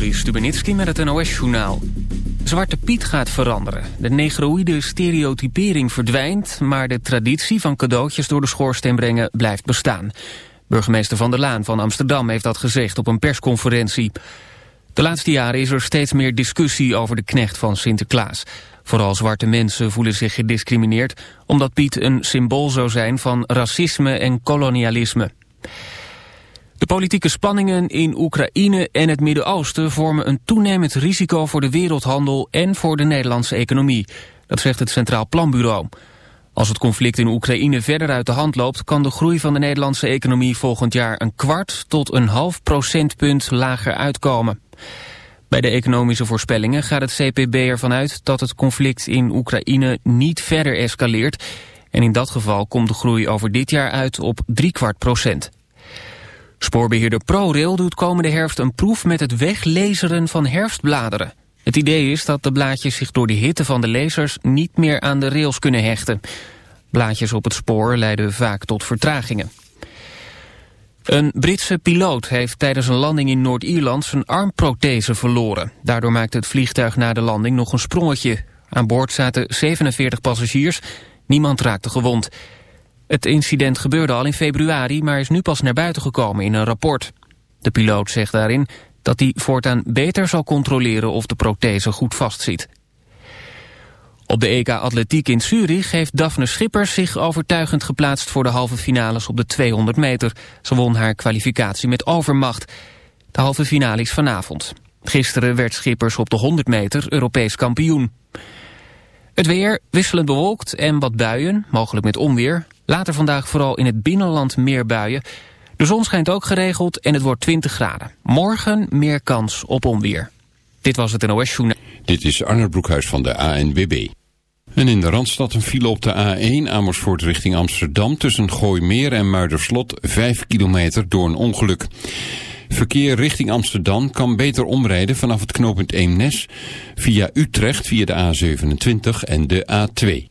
Joris Stubenitski met het NOS-journaal. Zwarte Piet gaat veranderen. De negroïde stereotypering verdwijnt... maar de traditie van cadeautjes door de schoorsteen brengen blijft bestaan. Burgemeester Van der Laan van Amsterdam heeft dat gezegd op een persconferentie. De laatste jaren is er steeds meer discussie over de knecht van Sinterklaas. Vooral zwarte mensen voelen zich gediscrimineerd... omdat Piet een symbool zou zijn van racisme en kolonialisme. De politieke spanningen in Oekraïne en het Midden-Oosten vormen een toenemend risico voor de wereldhandel en voor de Nederlandse economie. Dat zegt het Centraal Planbureau. Als het conflict in Oekraïne verder uit de hand loopt... kan de groei van de Nederlandse economie volgend jaar een kwart tot een half procentpunt lager uitkomen. Bij de economische voorspellingen gaat het CPB ervan uit dat het conflict in Oekraïne niet verder escaleert. En in dat geval komt de groei over dit jaar uit op driekwart procent. Spoorbeheerder ProRail doet komende herfst een proef met het weglezeren van herfstbladeren. Het idee is dat de blaadjes zich door de hitte van de lasers niet meer aan de rails kunnen hechten. Blaadjes op het spoor leiden vaak tot vertragingen. Een Britse piloot heeft tijdens een landing in Noord-Ierland zijn armprothese verloren. Daardoor maakte het vliegtuig na de landing nog een sprongetje. Aan boord zaten 47 passagiers, niemand raakte gewond. Het incident gebeurde al in februari, maar is nu pas naar buiten gekomen in een rapport. De piloot zegt daarin dat hij voortaan beter zal controleren of de prothese goed vastzit. Op de EK Atletiek in Zurich heeft Daphne Schippers zich overtuigend geplaatst voor de halve finales op de 200 meter. Ze won haar kwalificatie met overmacht. De halve finale is vanavond. Gisteren werd Schippers op de 100 meter Europees kampioen. Het weer wisselend bewolkt en wat buien, mogelijk met onweer. Later vandaag vooral in het binnenland meer buien. De zon schijnt ook geregeld en het wordt 20 graden. Morgen meer kans op onweer. Dit was het NOS Journaal. Dit is Arne Broekhuis van de ANWB. En in de Randstad een file op de A1 Amersfoort richting Amsterdam... tussen Gooimeer en Muiderslot 5 kilometer door een ongeluk. Verkeer richting Amsterdam kan beter omrijden vanaf het knooppunt Eemnes... via Utrecht via de A27 en de A2.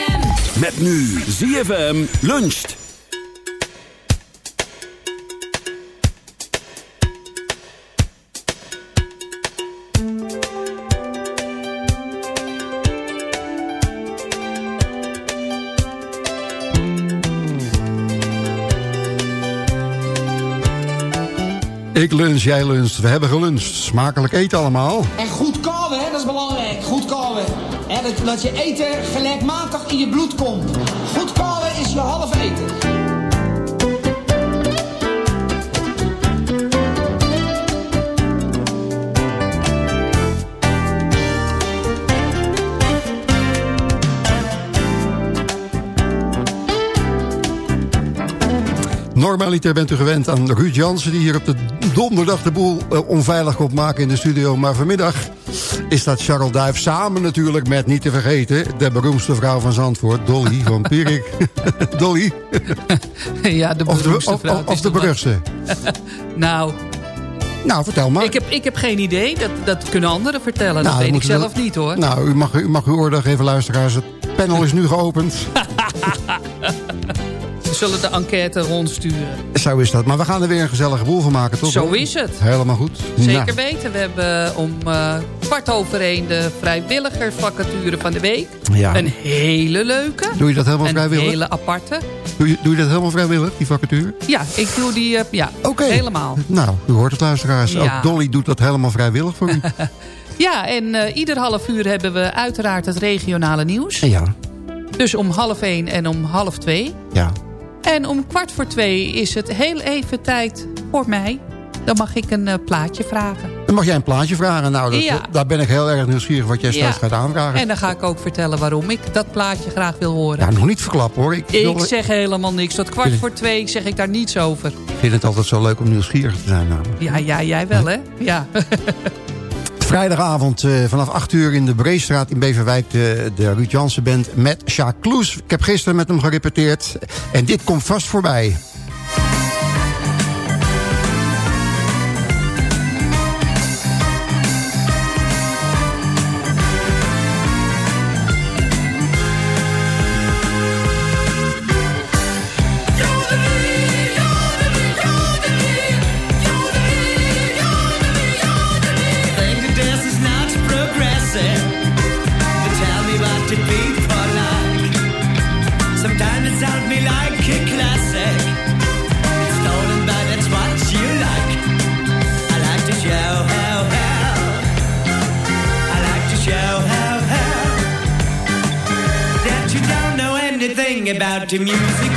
Met nu ZFM luncht. Ik lunch, jij luncht. We hebben geluncht. Smakelijk eten allemaal. En goed kouwen, hè, dat is belangrijk. Goed kouwen. Dat, je eten gelijkmatig in je bloed komt. Goed kouwen is je half eten. Normaliter bent u gewend aan Ruud Jansen... die hier op de donderdag de boel uh, onveilig komt maken in de studio. Maar vanmiddag is dat Charles Duif samen natuurlijk met, niet te vergeten... de beroemdste vrouw van Zandvoort, Dolly van Pierik. Dolly? ja, de beroemdste of de, vrouw. Of, of de beruchtste? nou... Nou, vertel maar. Ik heb, ik heb geen idee. Dat, dat kunnen anderen vertellen. Nou, dat weet ik zelf niet, hoor. Nou, u mag, u mag uw oordeel geven, luisteraars. Het panel is nu geopend. We zullen de enquête rondsturen. Zo is dat. Maar we gaan er weer een gezellige boel van maken, toch? Zo is het. Helemaal goed. Zeker nou. weten. We hebben om uh, kwart over één de vrijwilligersvacature van de week. Ja. Een hele leuke. Doe je dat helemaal een vrijwillig? Een hele aparte. Doe je, doe je dat helemaal vrijwillig, die vacature? Ja, ik doe die uh, ja, okay. helemaal. Nou, u hoort het luisteraars. Ja. Ook Dolly doet dat helemaal vrijwillig voor u. ja, en uh, ieder half uur hebben we uiteraard het regionale nieuws. Ja. Dus om half één en om half twee. Ja. En om kwart voor twee is het heel even tijd voor mij. Dan mag ik een uh, plaatje vragen. Dan mag jij een plaatje vragen. Nou, dat, ja. daar ben ik heel erg nieuwsgierig wat jij straks ja. gaat aanvragen. En dan ga ik ook vertellen waarom ik dat plaatje graag wil horen. Ja, nog niet verklappen hoor. Ik, ik wil... zeg helemaal niks. Tot kwart voor twee zeg ik daar niets over. Ik vind het altijd zo leuk om nieuwsgierig te zijn namelijk. Ja, ja jij wel hè? Ja. Vrijdagavond uh, vanaf 8 uur in de Breestraat in Beverwijk... de, de Ruud Jansen Band met Jacques Kloes. Ik heb gisteren met hem gerepeteerd. En dit komt vast voorbij. Music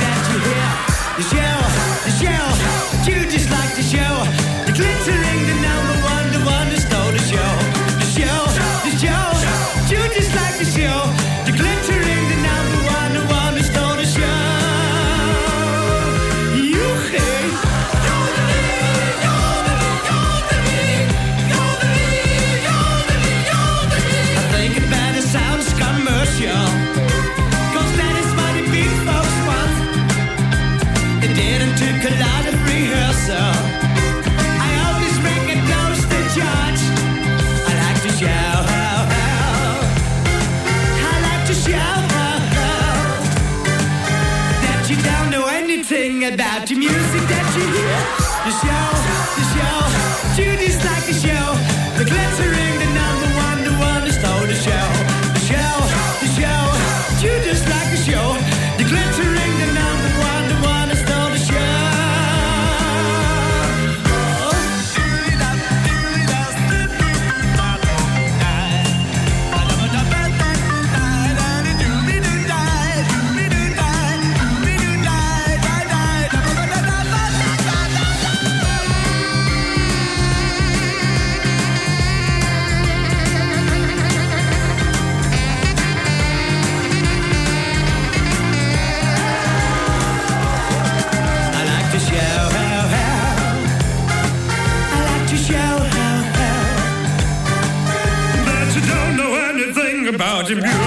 music about the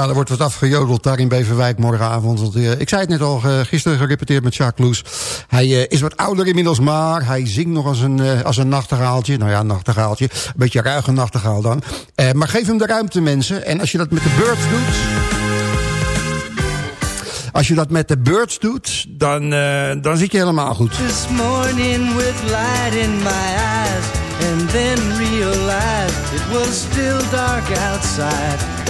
Ja, er wordt wat afgejodeld daar in Beverwijk morgenavond. Want, uh, ik zei het net al, uh, gisteren gerepeteerd met Jacques Loes. Hij uh, is wat ouder inmiddels, maar hij zingt nog als een, als een nachtegaaltje. Nou ja, een nachtegaaltje. Een beetje ruige nachtegaal dan. maar geef hem de ruimte, mensen. En als je dat met de Birds doet... Als je dat met de Birds doet, dan, dan zit je helemaal goed. This morning with light in my eyes And then realized it was still dark outside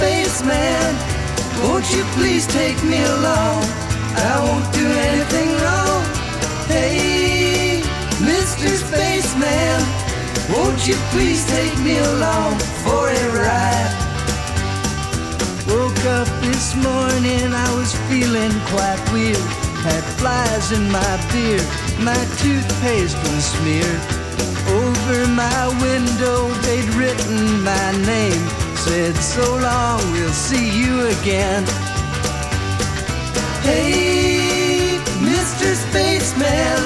Spaceman, won't you please take me along? I won't do anything wrong. Hey, Mr. Spaceman, won't you please take me along for a ride? Woke up this morning, I was feeling quite weird. Had flies in my beard, my toothpaste was smeared. Over my window, they'd written my name said so long, we'll see you again. Hey, Mr. Spaceman,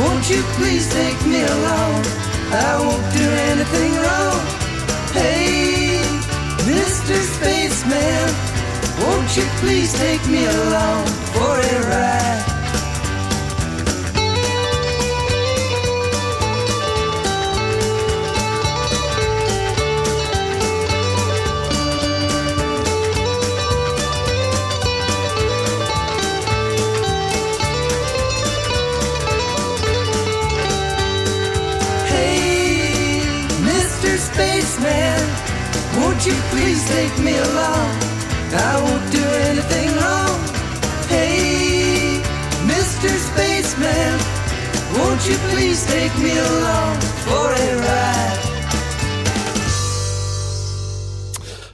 won't you please take me along? I won't do anything wrong. Hey, Mr. Spaceman, won't you please take me along for a ride? Won't you please take me along? I won't do anything wrong. Hey, Mr. Spaceman, won't you please take me along for a ride?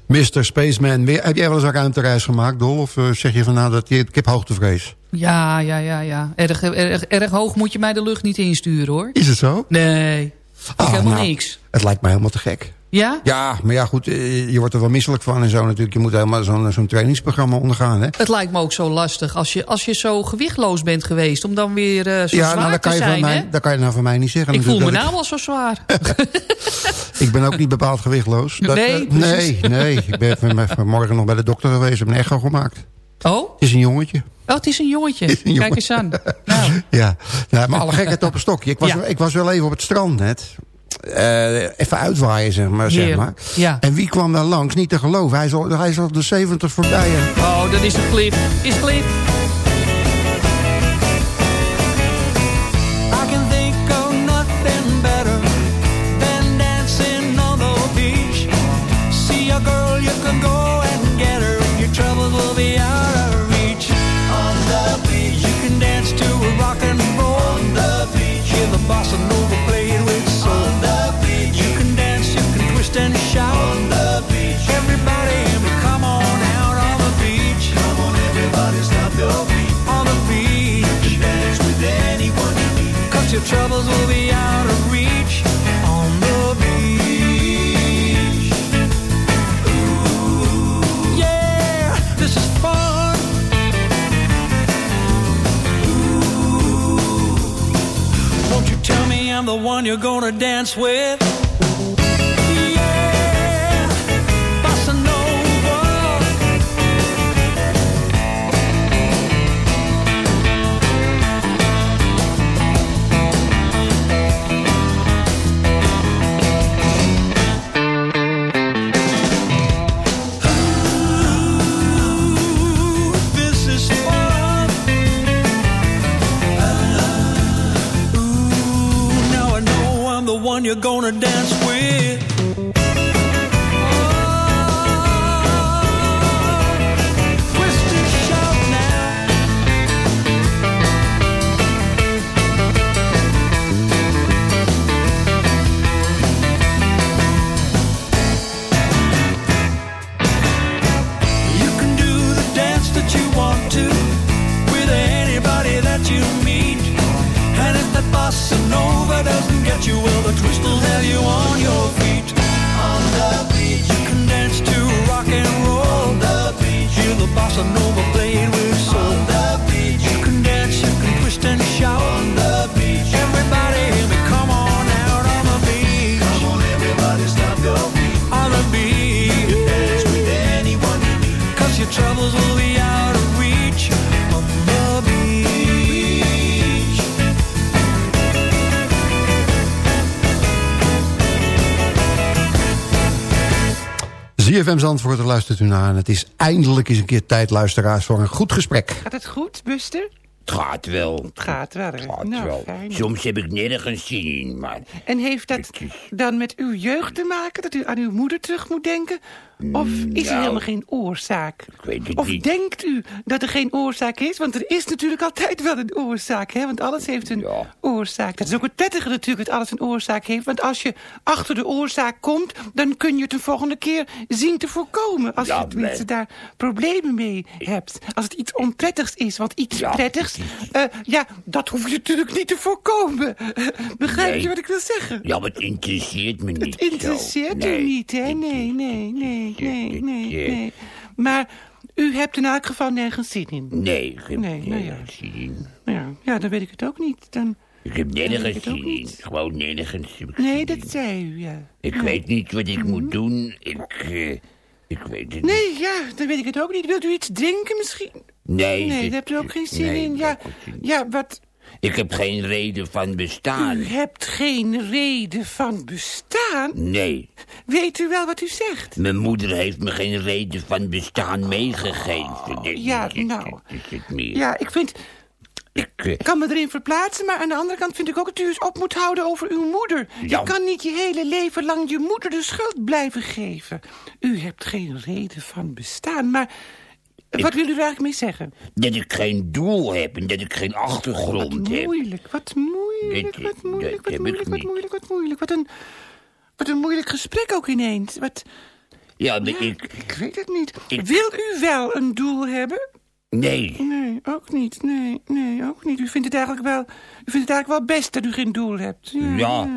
Mr. Spaceman, heb jij wel eens een ruimtereis gemaakt, Dol? Of uh, zeg je van nou, dat, ik heb hoogtevrees? Ja, ja, ja, ja. Erg, erg, erg hoog moet je mij de lucht niet insturen, hoor. Is het zo? Nee, oh, helemaal nou, niks. Het lijkt mij helemaal te gek. Ja? Ja, maar ja goed, eh, je wordt er wel misselijk van en zo natuurlijk. Je moet helemaal zo'n zo'n trainingsprogramma ondergaan. Hè? Het lijkt me ook zo lastig als je, als je zo gewichtloos bent geweest... om dan weer uh, zo ja, zwaar nou, dat kan te je zijn. Van mij, dat kan je nou van mij niet zeggen. Ik voel me nou ik... wel zo zwaar. ik ben ook niet bepaald gewichtloos. Dat, nee, uh, nee, nee. Ik ben vanmorgen nog bij de dokter geweest. heb een echo gemaakt. Oh? Het is een jongetje. Oh, het is een jongetje. Is een Kijk eens aan. Nou. ja. ja, maar alle gekheid op een stokje. Ik was, ja. ik was wel even op het strand net. Uh, even uitwaaien, zeg maar. Zeg maar. Ja. En wie kwam daar langs? Niet te geloven. Hij is al, hij is al de 70 voorbij. Oh, dat is een clip. Is clip. Troubles will be out of reach. On the beach. Ooh, yeah, this is fun. Ooh, won't you tell me I'm the one you're gonna dance with? One you're gonna dance with. ZFM Zandvoort, daar luistert u naar. En het is eindelijk eens een keer tijd, luisteraars, voor een goed gesprek. Gaat het goed, Buster? Het gaat wel. Het gaat wel. hè? Het gaat nou, wel. fijn. Soms heb ik nergens zin in, maar... En heeft dat dan met uw jeugd te maken? Dat u aan uw moeder terug moet denken? Of is er nou, helemaal geen oorzaak? Ik weet het Of niet. denkt u dat er geen oorzaak is? Want er is natuurlijk altijd wel een oorzaak, hè? Want alles heeft een oorzaak. Dat is ook het prettige natuurlijk, dat alles een oorzaak heeft. Want als je achter de oorzaak komt... dan kun je het de volgende keer zien te voorkomen. Als Ja, je tenminste daar problemen mee hebt. Als het iets onprettigs is. Want iets prettigs, eh, ja, dat hoef je natuurlijk niet te voorkomen. Begrijp Nee. je wat ik wil zeggen? Ja, maar het interesseert me niet. Het interesseert zo. u niet, hè? Nee, nee, nee, nee, nee, nee. Maar u hebt in elk geval nergens zin in. Nee, ik heb Nee, nou ja. zin in. Ja, ja, dan weet ik het ook niet. Dan... Ik heb nergens zin in. Gewoon nergens Nee, dat zei u, ja. Ik Ja. weet niet wat ik moet doen. Ik, eh, ik weet het niet. Nee, ja, dan weet ik het ook niet. Wilt u iets drinken misschien? Nee, Nee, dit- daar hebt u ook geen zin nee, in. Ja, ja, wat... Ik heb geen reden van bestaan. U hebt geen reden van bestaan? Nee, Weet u wel wat u zegt? mijn moeder heeft me geen reden van bestaan meegegeven. Dit- ja, nou. dit is het meer. Ja, ik vind... Ik, eh, kan me erin verplaatsen, maar aan de andere kant vind ik ook dat u eens op moet houden over uw moeder. Ja. Je kan niet je hele leven lang je moeder de schuld blijven geven. U hebt geen reden van bestaan, maar wat wil u eigenlijk mee zeggen? dat ik geen doel heb en dat ik geen achtergrond heb. Moeilijk, wat moeilijk, wat moeilijk, wat moeilijk, ik wat moeilijk, wat moeilijk. Wat een, wat een moeilijk gesprek ook ineens. Wat, Ja, maar ja, ik... ik weet het niet. ik- Wil u wel een doel hebben? Nee, Nee, ook niet. Nee, nee, ook niet. U vindt het eigenlijk wel, u vindt het eigenlijk wel best dat u geen doel hebt. Ja, Ja.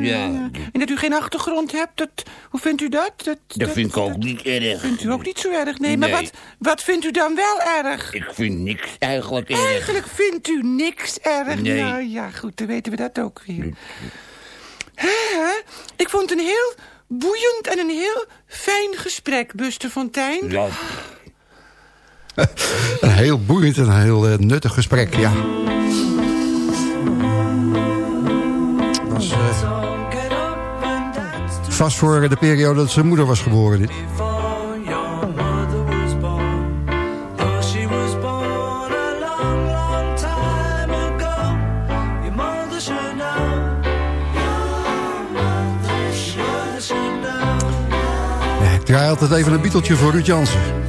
ja. En dat u geen achtergrond hebt, dat, hoe vindt u dat? Dat, dat vind ik ook niet erg. vindt u ook niet zo erg. Nee, maar wat, wat vindt u dan wel erg? Ik vind niks eigenlijk erg. Eigenlijk vindt u niks erg. Nee. Nou ja, goed, dan weten we dat ook weer. Hè? Ik vond het een heel boeiend en een heel fijn gesprek, Buster Fontijn. Ja, Een heel boeiend en heel eh, nuttig gesprek, ja. Was, eh, vast voor de periode dat zijn moeder was geboren. Dit. Ik draai altijd even een bieteltje voor Ruud Jansen.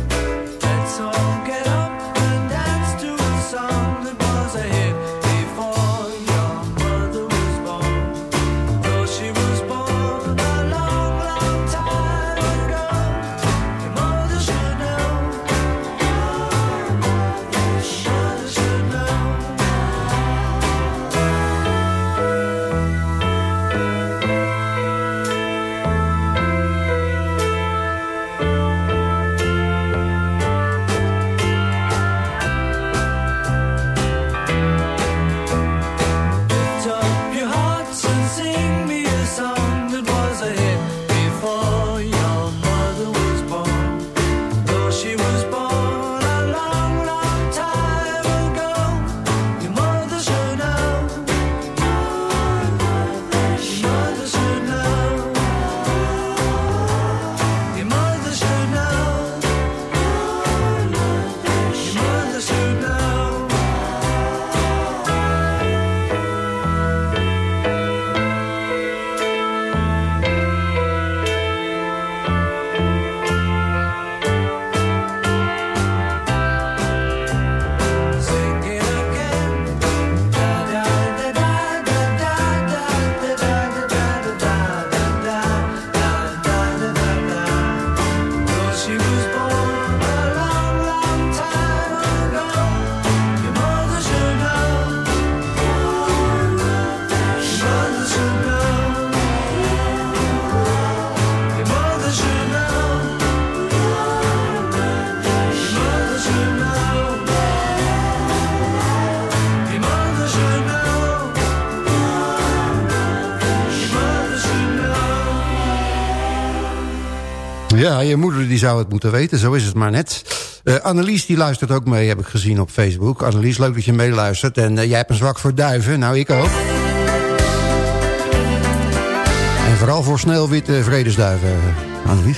Ja, je moeder die zou het moeten weten, zo is het maar net. Uh, Annelies die luistert ook mee, heb ik gezien op Facebook. Annelies, leuk dat je meeluistert. En uh, jij hebt een zwak voor duiven, nou ik ook. En vooral voor snelwitte vredesduiven, Annelies.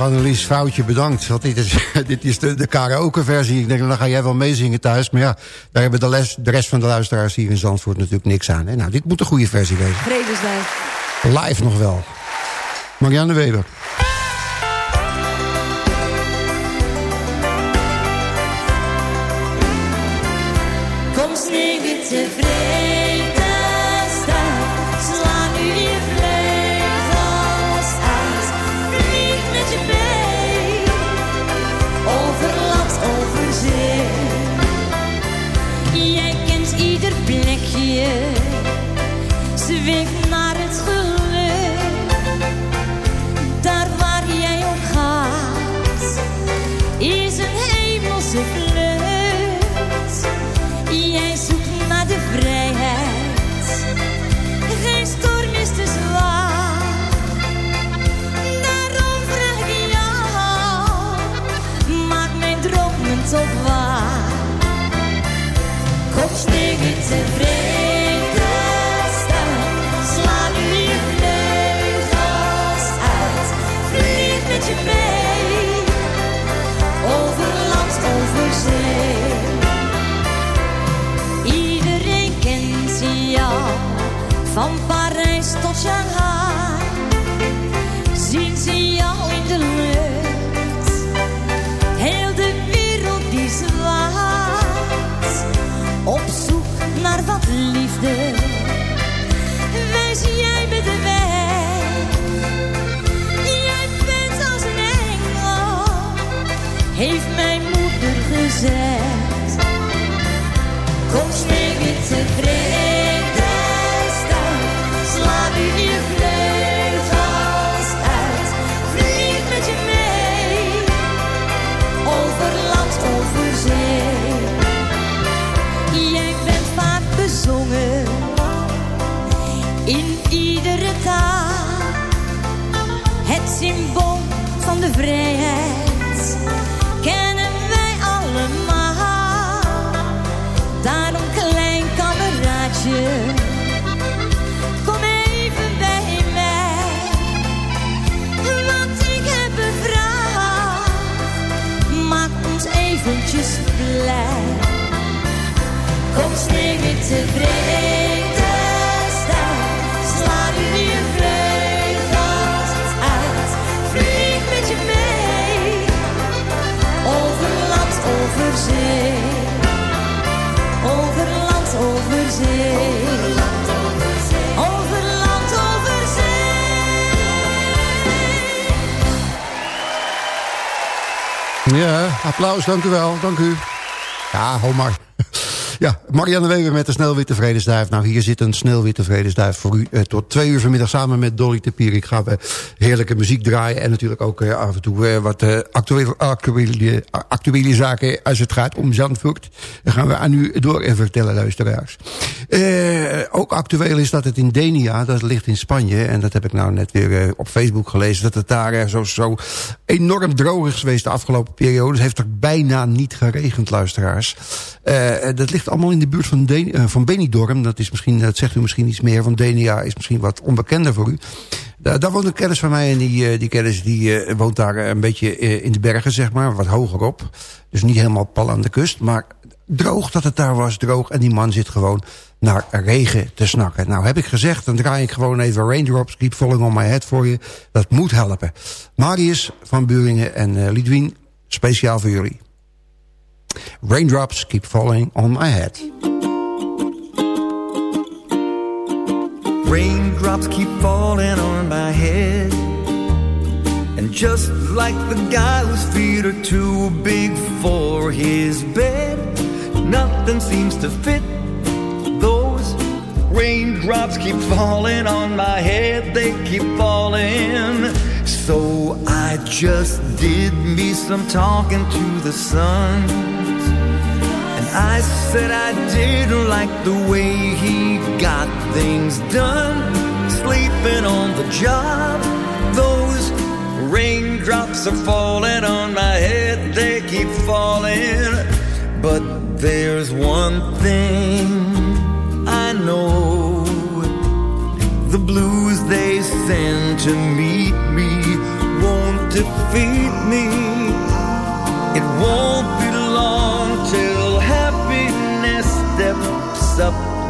Annelies, foutje bedankt. Want dit is, dit is de, de karaoke-versie. Ik denk, dan ga jij wel meezingen thuis. Maar ja, daar hebben de, les, de rest van de luisteraars hier in Zandvoort natuurlijk niks aan. Hè? Nou, dit moet een goede versie wezen. Vredesduif. Live nog wel. Marianne Weber. Kom zweef Ja, applaus, dank u wel, dank u. Ja, hou maar. Ja, Marianne Weber met de Snelwitte Vredesduif. Nou, hier zit een Snelwitte Vredesduif voor u eh, tot twee uur vanmiddag samen met Dolly Tepier. Ik ga eh, heerlijke muziek draaien en natuurlijk ook eh, af en toe wat actuele, actuele, actuele zaken als het gaat om Zandvoort. Dan gaan we aan u door en vertellen, luisteraars. Ook actueel is dat het in Denia, dat ligt in Spanje... en dat heb ik nou net weer op Facebook gelezen... dat het daar zo, zo enorm droog is geweest de afgelopen periode. Het heeft er bijna niet geregend, luisteraars. Dat ligt allemaal in de buurt van, Den eh, van Benidorm. Dat, is misschien, dat zegt u misschien iets meer, want Denia is misschien wat onbekender voor u. Daar, daar woont een kennis van mij en die, eh, die kennis die, eh, woont daar een beetje in de bergen, zeg maar, wat hoger op. Dus niet helemaal pal aan de kust, maar droog dat het daar was, droog. En die man zit gewoon naar regen te snakken. Nou heb ik gezegd, dan draai ik gewoon even Raindrops Keep Falling On My Head voor je. Dat moet helpen. Marius van Buringen en eh, Lidwien, speciaal voor jullie. Raindrops Keep Falling On My Head. Raindrops keep falling on my head. And just like the guy whose feet are too big for his bed, nothing seems to fit. Those raindrops keep falling on my head, they keep falling. So I just did me some talking to the sun. I said I didn't like the way he got things done. Sleeping on the job, those raindrops are falling on my head, they keep falling. But there's one thing I know the blues they send to meet me won't defeat me. It won't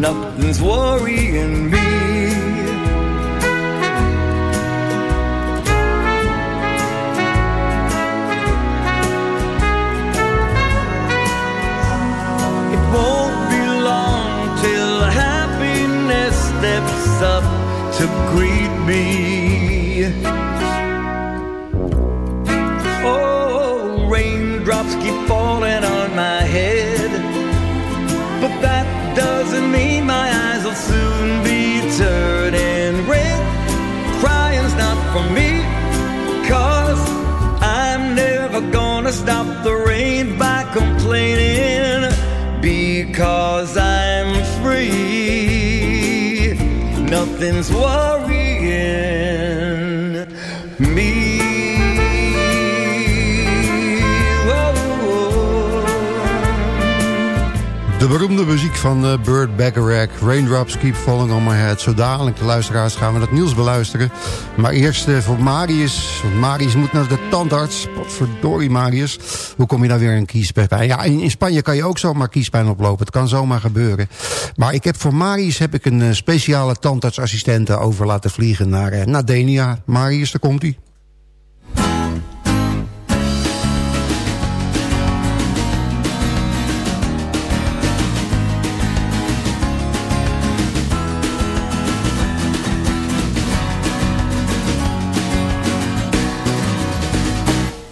Nothing's worrying me. It won't be long till happiness steps up to greet me. Oh, raindrops keep falling on my head. For me, cause I'm never gonna stop the rain by complaining. Because I'm free, nothing's worrying De muziek van eh, Burt Raindrops Keep Falling on My Head. Zo dadelijk, de luisteraars, gaan we het nieuws beluisteren. Maar eerst eh, voor Marius, want Marius moet naar de tandarts. Verdorie Marius, hoe kom je daar weer een kiespijn? Ja, in, in Spanje kan je ook zomaar kiespijn oplopen. Het kan zomaar gebeuren. Maar ik heb voor Marius heb ik een eh, speciale tandartsassistente over laten vliegen naar, naar Denia. Marius, daar komt hij.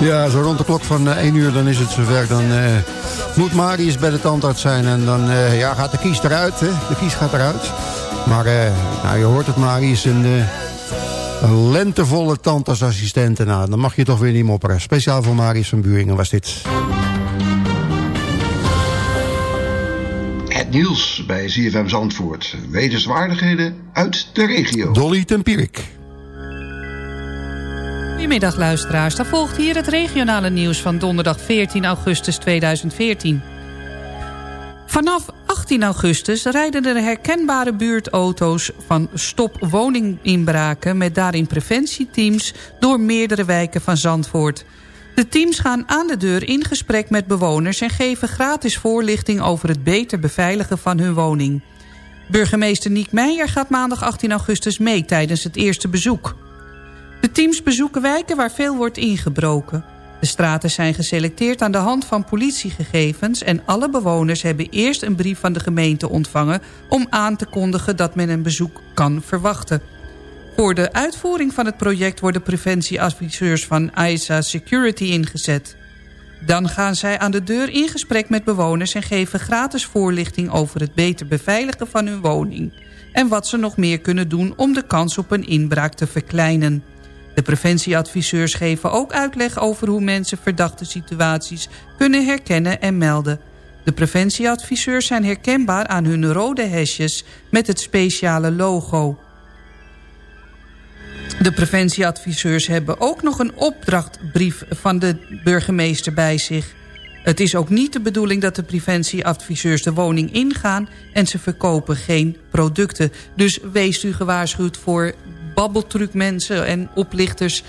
Ja, zo rond de klok van eh, 1 uur dan is het zover. Dan eh, moet Marius bij de tandarts zijn. En dan eh, ja, gaat de kies eruit. Hè? De kies gaat eruit. Maar eh, nou, je hoort het, Marius. Een, eh, een lentevolle tandartsassistent. Nou, dan mag je toch weer niet mopperen. Speciaal voor Marius van Buringen was dit. Het nieuws bij ZFM Zandvoort. Wetenswaardigheden uit de regio. Dolly Tempierik. Goedemiddag luisteraars, daar volgt hier het regionale nieuws van donderdag 14 augustus 2014. Vanaf 18 augustus rijden de herkenbare buurtauto's van Stop Woninginbraken... met daarin preventieteams door meerdere wijken van Zandvoort. De teams gaan aan de deur in gesprek met bewoners... en geven gratis voorlichting over het beter beveiligen van hun woning. Burgemeester Niek Meijer gaat maandag 18 augustus mee tijdens het eerste bezoek. De teams bezoeken wijken waar veel wordt ingebroken. De straten zijn geselecteerd aan de hand van politiegegevens... en alle bewoners hebben eerst een brief van de gemeente ontvangen... om aan te kondigen dat men een bezoek kan verwachten. Voor de uitvoering van het project worden preventieadviseurs van ISA Security ingezet. Dan gaan zij aan de deur in gesprek met bewoners... en geven gratis voorlichting over het beter beveiligen van hun woning... en wat ze nog meer kunnen doen om de kans op een inbraak te verkleinen. De preventieadviseurs geven ook uitleg over hoe mensen verdachte situaties kunnen herkennen en melden. De preventieadviseurs zijn herkenbaar aan hun rode hesjes met het speciale logo. De preventieadviseurs hebben ook nog een opdrachtbrief van de burgemeester bij zich. Het is ook niet de bedoeling dat de preventieadviseurs de woning ingaan... en ze verkopen geen producten. Dus wees u gewaarschuwd voor babbeltrucmensen en oplichters...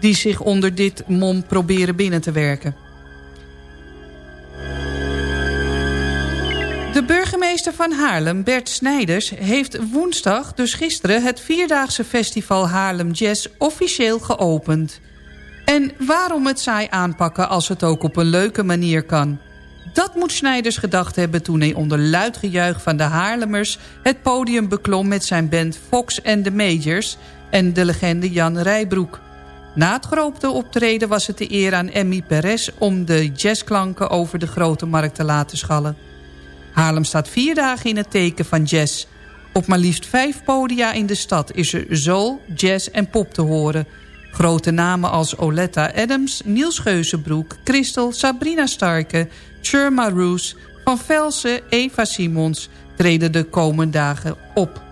die zich onder dit mom proberen binnen te werken. De burgemeester van Haarlem, Bert Snijders, heeft woensdag, dus gisteren... het vierdaagse festival Haarlem Jazz officieel geopend. En waarom het saai aanpakken als het ook op een leuke manier kan? Dat moet Snijders gedacht hebben toen hij onder luid gejuich van de Haarlemmers... het podium beklom met zijn band Fox and the Majors en de legende Jan Rijbroek. Na het geroopte optreden was het de eer aan Emmy Perez... om de jazzklanken over de grote markt te laten schallen. Haarlem staat vier dagen in het teken van jazz. Op maar liefst vijf podia in de stad is er soul, jazz en pop te horen... Grote namen als Oletta Adams, Niels Geuzenbroek, Christel, Sabrina Starke, Sherma Roos, Van Velsen, Eva Simons treden de komende dagen op.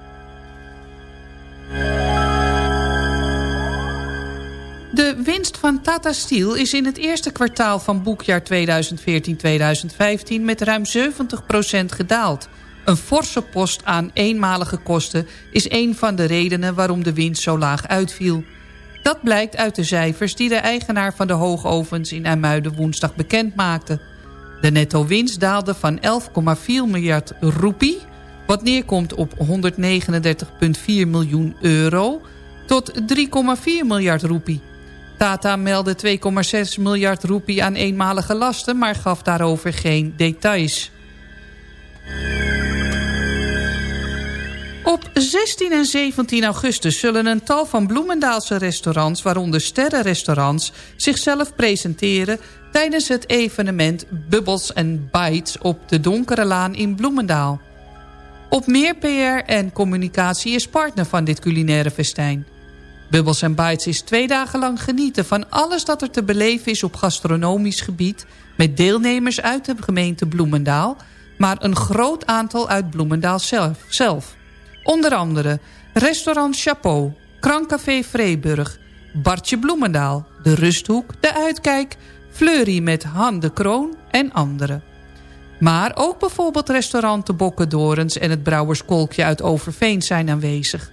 De winst van Tata Steel is in het eerste kwartaal van boekjaar 2014-2015 met ruim 70% gedaald. Een forse post aan eenmalige kosten is een van de redenen waarom de winst zo laag uitviel. Dat blijkt uit de cijfers die de eigenaar van de hoogovens in IJmuiden woensdag bekend maakte. De netto winst daalde van 11,4 miljard roepie, wat neerkomt op 139,4 miljoen euro, tot 3,4 miljard roepie. Tata meldde 2,6 miljard roepie aan eenmalige lasten, maar gaf daarover geen details. Op 16 en 17 augustus zullen een tal van Bloemendaalse restaurants... waaronder sterrenrestaurants, zichzelf presenteren... tijdens het evenement Bubbles and Bites op de Donkere Laan in Bloemendaal. Op meer PR en communicatie is partner van dit culinaire festijn. Bubbles and Bites is twee dagen lang genieten van alles dat er te beleven is op gastronomisch gebied... met deelnemers uit de gemeente Bloemendaal... maar een groot aantal uit Bloemendaal zelf. Onder andere restaurant Chapeau, Krankcafé Vreeburg, Bartje Bloemendaal, De Rusthoek, De Uitkijk, Fleury met Han de Kroon en andere. Maar ook bijvoorbeeld restaurant De Bokkendorens en het Brouwerskolkje uit Overveen zijn aanwezig.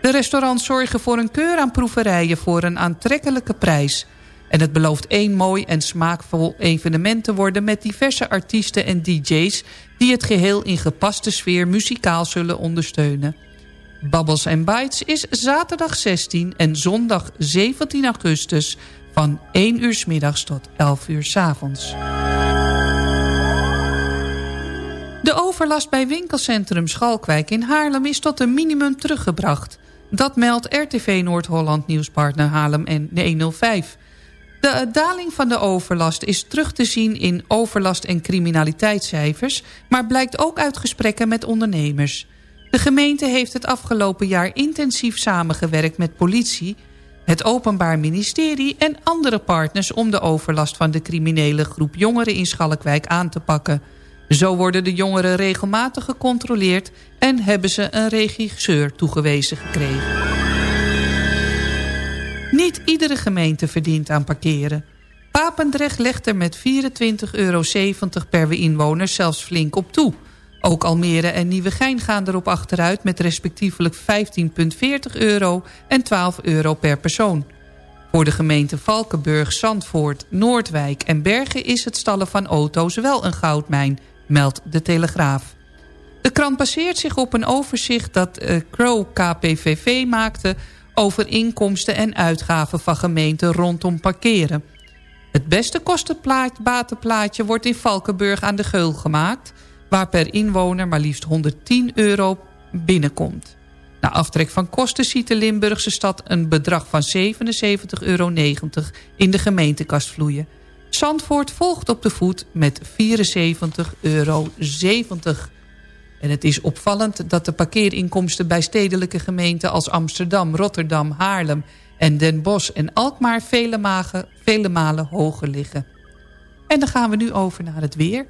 De restaurants zorgen voor een keur aan proeverijen voor een aantrekkelijke prijs. En het belooft één mooi en smaakvol evenement te worden... met diverse artiesten en dj's... die het geheel in gepaste sfeer muzikaal zullen ondersteunen. Bubbles and Bites is zaterdag 16 en zondag 17 augustus... van 1 uur middags tot 11 uur s avonds. De overlast bij winkelcentrum Schalkwijk in Haarlem is tot een minimum teruggebracht. Dat meldt RTV Noord-Holland nieuwspartner Haarlem en 105. De daling van de overlast is terug te zien in overlast- en criminaliteitscijfers... maar blijkt ook uit gesprekken met ondernemers. De gemeente heeft het afgelopen jaar intensief samengewerkt met politie... het Openbaar Ministerie en andere partners... om de overlast van de criminele groep jongeren in Schalkwijk aan te pakken... Zo worden de jongeren regelmatig gecontroleerd... en hebben ze een regisseur toegewezen gekregen. Niet iedere gemeente verdient aan parkeren. Papendrecht legt er met 24,70 euro per inwoner zelfs flink op toe. Ook Almere en Nieuwegein gaan erop achteruit... met respectievelijk 15,40 euro en 12 euro per persoon. Voor de gemeenten Valkenburg, Zandvoort, Noordwijk en Bergen... is het stallen van auto's wel een goudmijn meldt de Telegraaf. De krant baseert zich op een overzicht dat uh, Crow KPVV maakte... over inkomsten en uitgaven van gemeenten rondom parkeren. Het beste kostenbatenplaatje wordt in Valkenburg aan de Geul gemaakt... waar per inwoner maar liefst 110 euro binnenkomt. Na aftrek van kosten ziet de Limburgse stad een bedrag van 77,90 euro in de gemeentekast vloeien... Zandvoort volgt op de voet met 74,70 euro. En het is opvallend dat de parkeerinkomsten bij stedelijke gemeenten... als Amsterdam, Rotterdam, Haarlem en Den Bosch en Alkmaar... vele, magen, vele malen hoger liggen. En dan gaan we nu over naar het weer.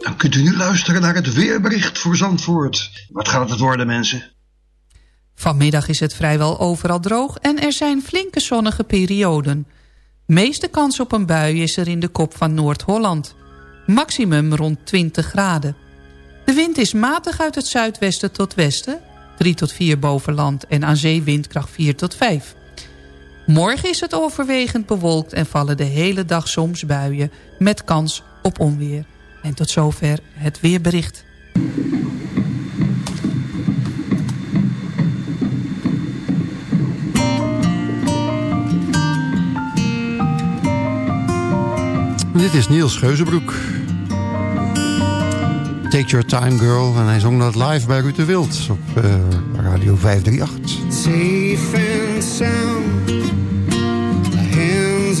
Dan kunt u nu luisteren naar het weerbericht voor Zandvoort. Wat gaat het worden, mensen? Vanmiddag is het vrijwel overal droog en er zijn flinke zonnige perioden. Meeste kans op een bui is er in de kop van Noord-Holland. Maximum rond 20 graden. De wind is matig uit het zuidwesten tot westen. 3 tot 4 boven land en aan zee windkracht 4 tot 5. Morgen is het overwegend bewolkt en vallen de hele dag soms buien... met kans op onweer. En tot zover het weerbericht. Dit is Niels Geuzenbroek. Take Your Time Girl. En hij zong dat live bij Ruud de Wild op uh, Radio 538. Safe and sound. Hands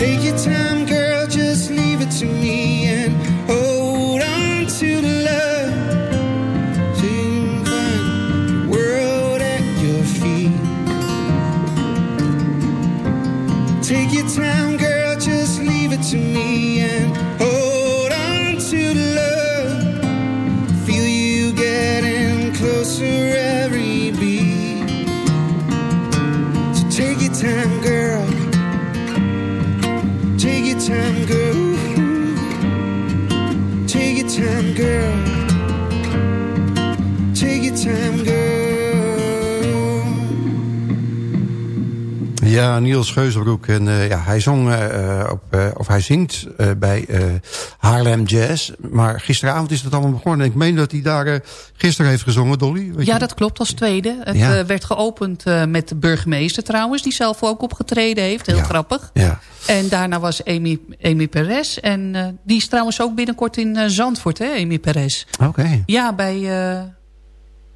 Take your time. Ja, Niels Geuzenbroek. En eh, ja, hij zong, eh, op, eh, of hij zingt bij Haarlem Jazz. Maar gisteravond is het allemaal begonnen. Ik meen dat hij daar gisteren heeft gezongen, Dolly. Weet Ja, je? dat klopt als tweede. Het Ja. werd geopend met de burgemeester trouwens... die zelf ook opgetreden heeft. Heel grappig. Ja. En daarna was Amy, Amy Perez. En die is trouwens ook binnenkort in Zandvoort, hè, Amy Perez. Oké. Ja, bij...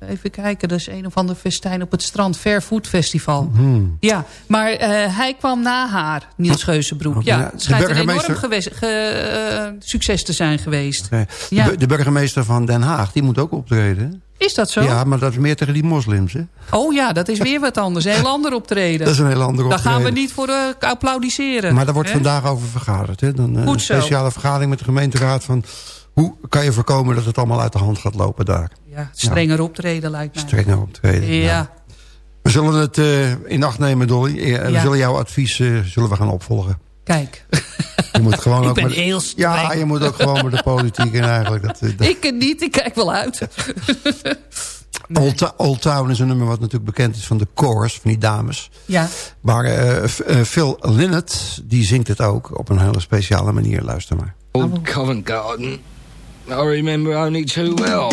even kijken, dat is een of ander festijn op het strand. Fair Food Festival. Hmm. Ja, maar eh, hij kwam na haar, Niels Geuzenbroek. Oké, ja, het schijnt een enorm geweest, ge- eh, succes te zijn geweest. Ja. De, bu- de burgemeester van Den Haag, die moet ook optreden. Is dat zo? Ja, maar dat is meer tegen die moslims, hè? Oh ja, dat is weer wat anders. Een heel ander optreden. Dat is een heel ander Daar gaan we optreden. niet voor eh, applaudisseren. Maar daar wordt Hè? vandaag over vergaderd. Hè? Dan, een speciale vergadering met de gemeenteraad van... hoe kan je voorkomen dat het allemaal uit de hand gaat lopen daar? Ja, strenger optreden lijkt mij. Strenger optreden. Ja. We zullen het eh, in acht nemen, Dolly. Eh, We Ja. zullen jouw advies eh, zullen we gaan opvolgen. Kijk. Je moet gewoon Ik ook ben met- heel Ja, je moet ook gewoon met de politiek en eigenlijk. Dat, dat- Ik het niet, ik kijk wel uit. Old, To- Old Town is een nummer wat natuurlijk bekend is van de chorus, van die dames. Ja. Maar eh, eh, Phil Lynott, die zingt het ook op een hele speciale manier. Luister maar. Old Covent Garden. I remember only too well.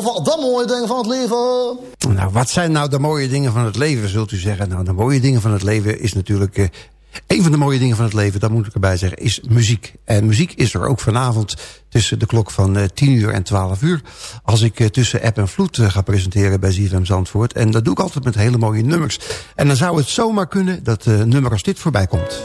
Over de mooie dingen van het leven. Nou, wat zijn nou de mooie dingen van het leven, zult u zeggen? Nou, de mooie dingen van het leven is natuurlijk... Uh, een van de mooie dingen van het leven, dat moet ik erbij zeggen, is muziek. En muziek is er ook vanavond tussen de klok van uh, 10 uur en 12 uur. Als ik uh, tussen app en vloed ga presenteren bij ZFM Zandvoort. En dat doe ik altijd met hele mooie nummers. En dan zou het zomaar kunnen dat een nummer als dit voorbij komt.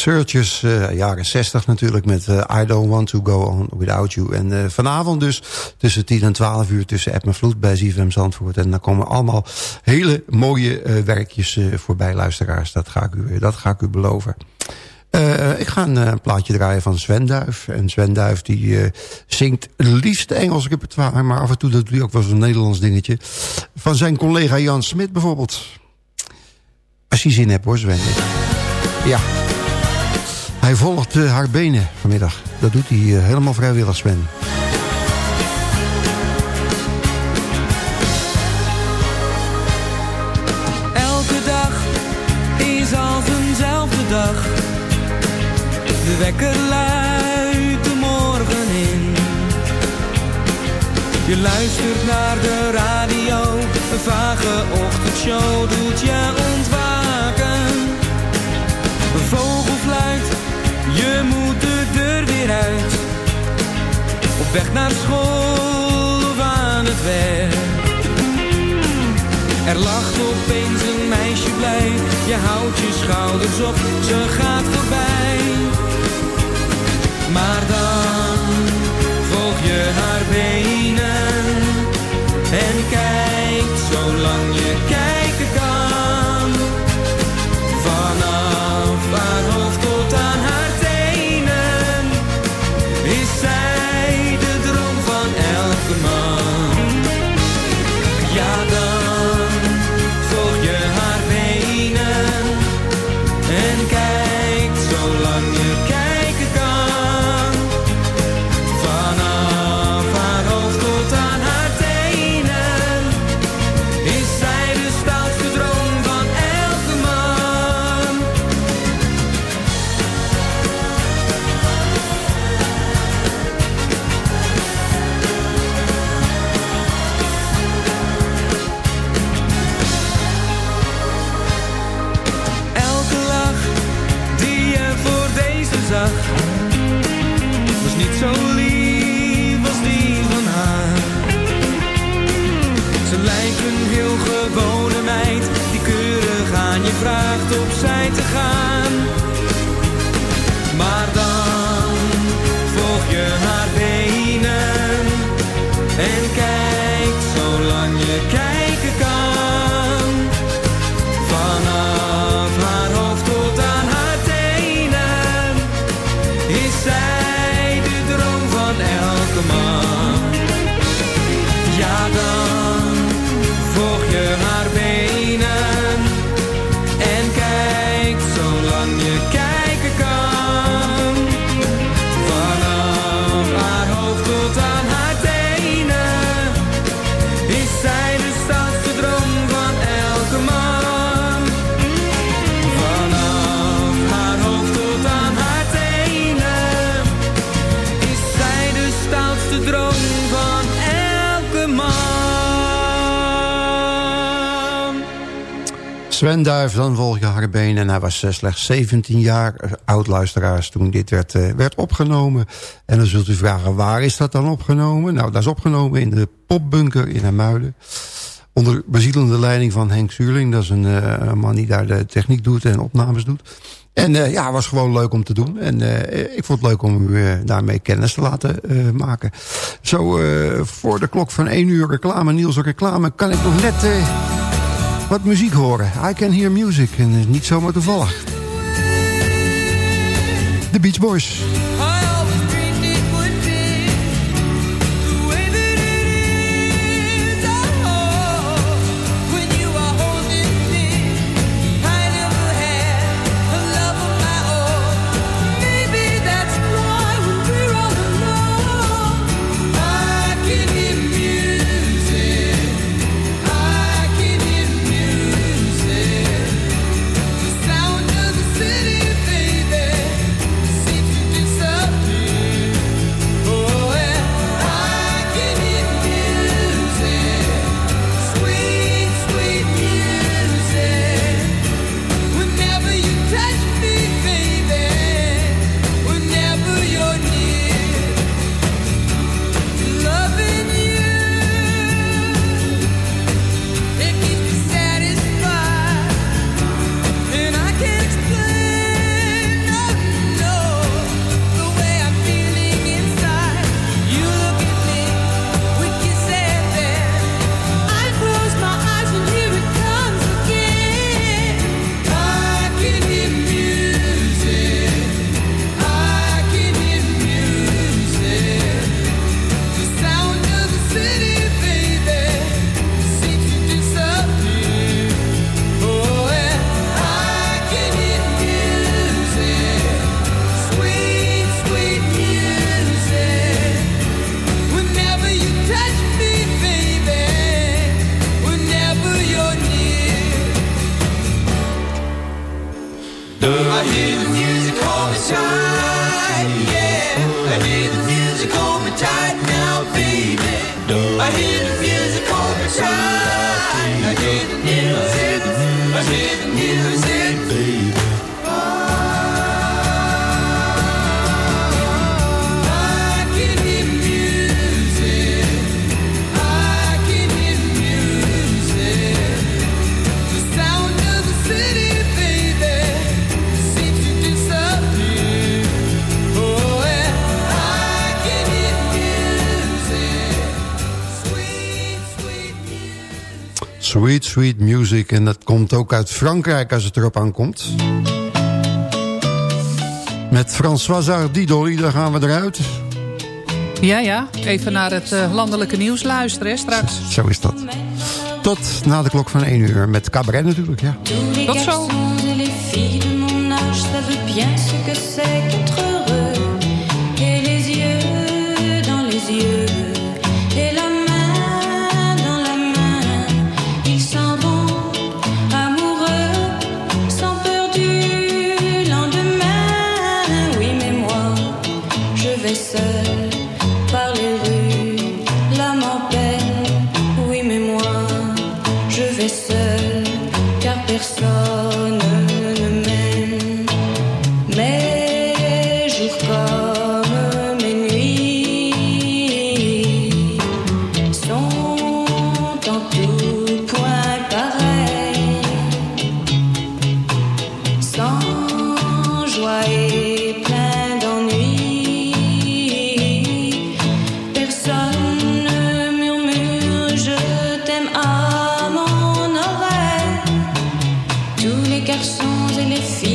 Searchers, uh, jaren 60 natuurlijk... met uh, I Don't Want To Go On Without You. En uh, vanavond dus tussen 10 en 12 uur... tussen App Vloed bij ZFM Zandvoort. En dan komen allemaal hele mooie werkjes voorbij, luisteraars. Dat ga ik u, dat ga ik u beloven. ik ga een plaatje draaien van Sven Duif. En Sven Duif die zingt liefst Engels repertoire... maar af en toe doet hij ook wel een Nederlands dingetje. Van zijn collega Jan Smit bijvoorbeeld. Als je zin hebt hoor, Sven. Ja. Hij volgt uh, haar benen vanmiddag. Dat doet hij uh, helemaal vrijwillig, Sven. Elke dag is als eenzelfde dag. De wekker luidt de morgen in. Je luistert naar de radio. Een vage ochtendshow doet je Weg naar school of aan het werk. Er lacht opeens een meisje blij, je houdt je schouders op, ze gaat voorbij. Duif, dan volgde Harbeen. En hij was eh, slechts 17 jaar eh, oud luisteraars toen dit werd, eh, werd opgenomen. En dan zult u vragen, waar is dat dan opgenomen? Nou, dat is opgenomen in de popbunker in Hermuiden. Onder bezielende leiding van Henk Zuurling. Dat is een, man die daar de techniek doet en opnames doet. En ja, het was gewoon leuk om te doen. En ik vond het leuk om u daarmee kennis te laten maken. Zo, voor de klok van 1 uur reclame, Niels reclame... kan ik nog net wat muziek horen. I Can Hear Music. En niet zomaar toevallig. De Beach Boys. De Sweet, sweet music. En dat komt ook uit Frankrijk als het erop aankomt. Met François Didoli, daar gaan we eruit. Ja, ja. Even naar het uh, landelijke nieuws luisteren hè, straks. Zo is dat. Tot na de klok van 1 uur. Met cabaret natuurlijk, ja. Tot zo. Les garçons et les filles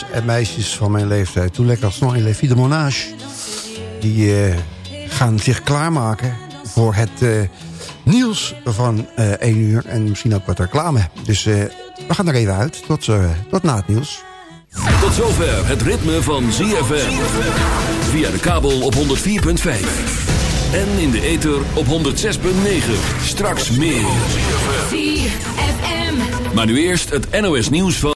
jongens en meisjes van mijn leeftijd. Toen lekker nog in Les Filles de Monage. Die eh, gaan zich klaarmaken voor het eh, nieuws van eh 1 uur. En misschien ook wat reclame. Dus eh, we gaan er even uit. Tot, eh, tot na het nieuws. Tot zover het ritme van ZFM. Via de kabel op 104.5. En in de ether op 106.9. Straks meer. Maar nu eerst het NOS nieuws van...